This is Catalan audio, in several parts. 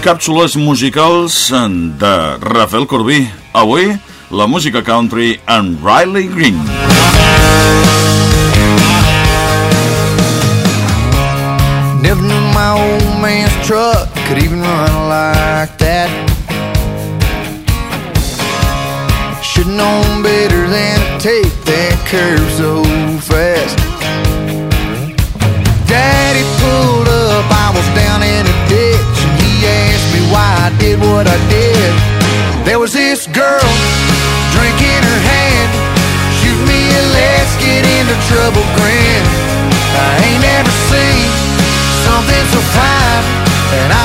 càpsules musicals de Rafael Corbí. Avui, la música country en Riley Green. Never knew my old man's truck could even run like that. Should've known better than to take that curve There was this girl, drink in her hand, shoot me a let's get into trouble grin. I ain't never seen something so fine, and I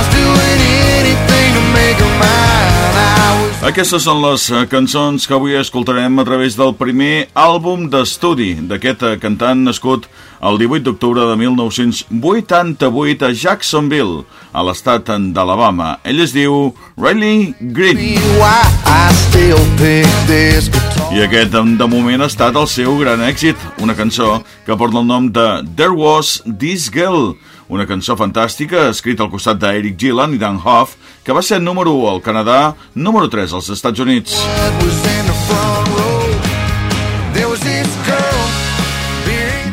Aquestes són les eh, cançons que avui escoltarem a través del primer àlbum d'estudi d'aquest eh, cantant nascut el 18 d'octubre de 1988 a Jacksonville, a l'estat d'Alabama. Ell es diu Riley Green. I aquest, em, de moment, ha estat el seu gran èxit, una cançó que porta el nom de There Was This Girl, una cançó fantàstica escrita al costat d'Eric Gillan i Dan Hoff, que va ser número 1 al Canadà, número 3 als Estats Units.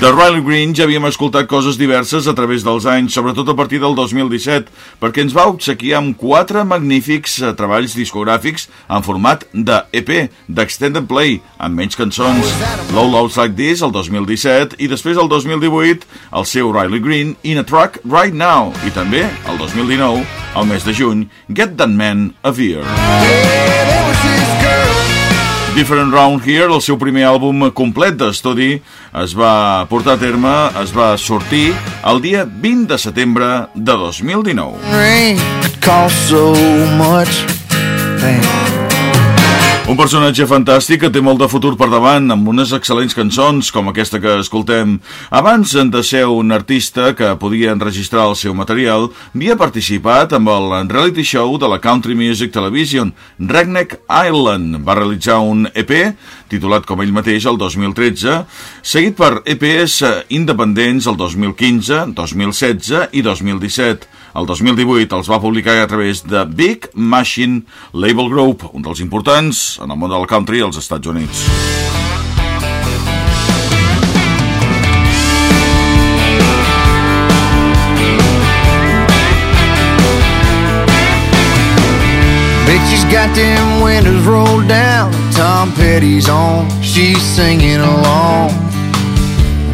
De Riley Green ja havíem escoltat coses diverses a través dels anys, sobretot a partir del 2017, perquè ens va obsequiar amb quatre magnífics eh, treballs discogràfics en format de EP, d'Extended Play, amb menys cançons. Low Lows Like This, el 2017, i després el 2018, el seu Riley Green, In a Truck Right Now, i també, el 2019, al mes de juny, Get That Man a Beer. Yeah, Different Round Here, el seu primer àlbum complet d'estudi, es va portar a terme, es va sortir el dia 20 de setembre de 2019. Ring cost so much. Damn. Un personatge fantàstic que té molt de futur per davant, amb unes excel·lents cançons com aquesta que escoltem. Abans de ser un artista que podia enregistrar el seu material, havia participat amb el reality show de la Country Music Television, Redneck Island. Va realitzar un EP, titulat com ell mateix, el 2013, seguit per EPs independents el 2015, 2016 i 2017. El 2018 els va publicar a través de Big Machine Label Group, un dels importants en el món del country als Estats Units. She's got them windows rolled down, Tom Petty's on, she's singing along.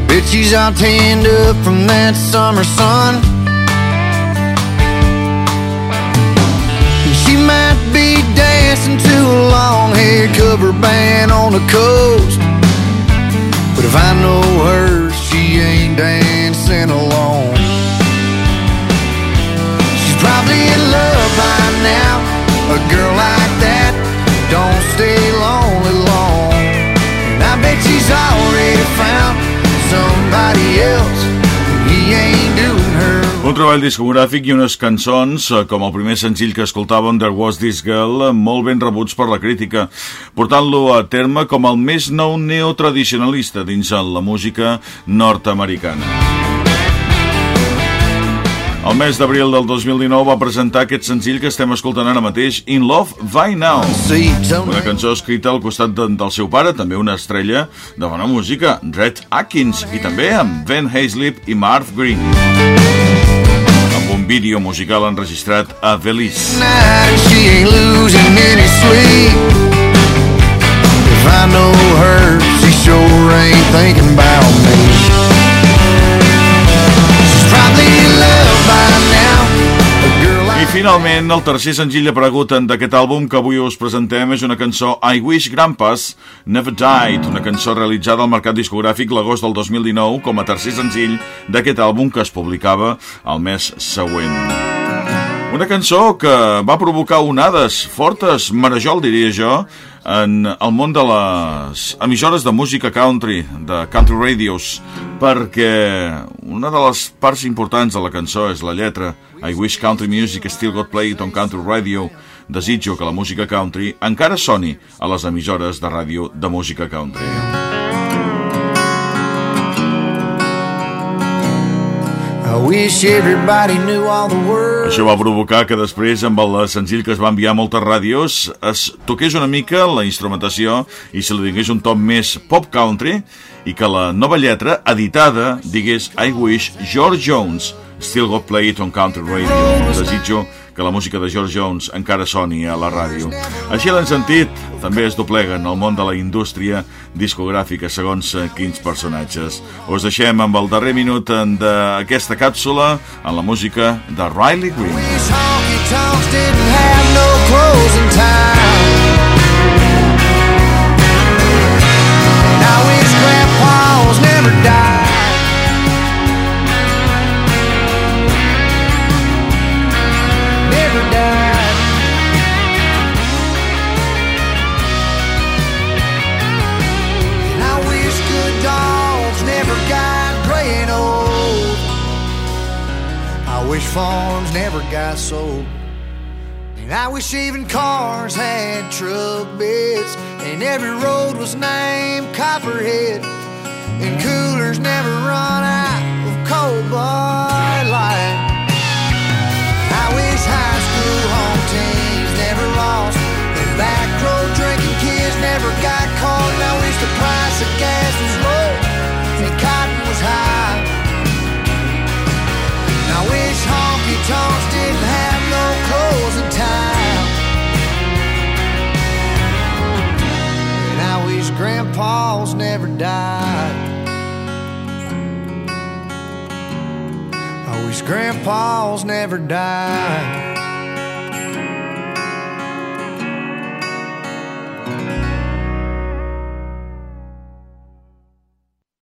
Bet she's all tanned up from that summer sun. Hair cover band on the coast. But if I know her, she ain't dancing alone. Un treball discogràfic i unes cançons, eh, com el primer senzill que escoltàvem, There Was This Girl, eh, molt ben rebuts per la crítica, portant-lo a terme com el més nou neotradicionalista dins la música nord-americana. El mes d'abril del 2019 va presentar aquest senzill que estem escoltant ara mateix, In Love By Now. Una cançó escrita al costat de, del seu pare, també una estrella de bona música, Red Atkins, i també amb Ben Hazlip i Marv Green. Vídeo musical enregistrat a Belize. Finalment, el tercer senzill aparegut d'aquest àlbum que avui us presentem és una cançó I Wish Grandpa's Never Died, una cançó realitzada al mercat discogràfic l'agost del 2019 com a tercer senzill d'aquest àlbum que es publicava el mes següent. Una cançó que va provocar onades fortes, marejol diria jo, en el món de les emissores de música country, de country radios, perquè una de les parts importants de la cançó és la lletra I wish country music still got played on country radio. Desitjo que la música country encara soni a les emissores de ràdio de música country. Això va provocar que després, amb el senzill que es va enviar a moltes ràdios, es toqués una mica la instrumentació i se li digués un tom més pop country i que la nova lletra, editada, digués I wish George Jones still got played on country radio. Desitjo que la música de George Jones encara soni a la ràdio. Així l'han sentit, també es dobleguen al món de la indústria discogràfica segons quins personatges. Us deixem amb el darrer minut d'aquesta càpsula en la música de Riley Green. These honky I wish farms never got sold. And I wish even cars had truck beds. And every road was named Copperhead. And coolers never run out of cold grandpas never died. I wish grandpas never died.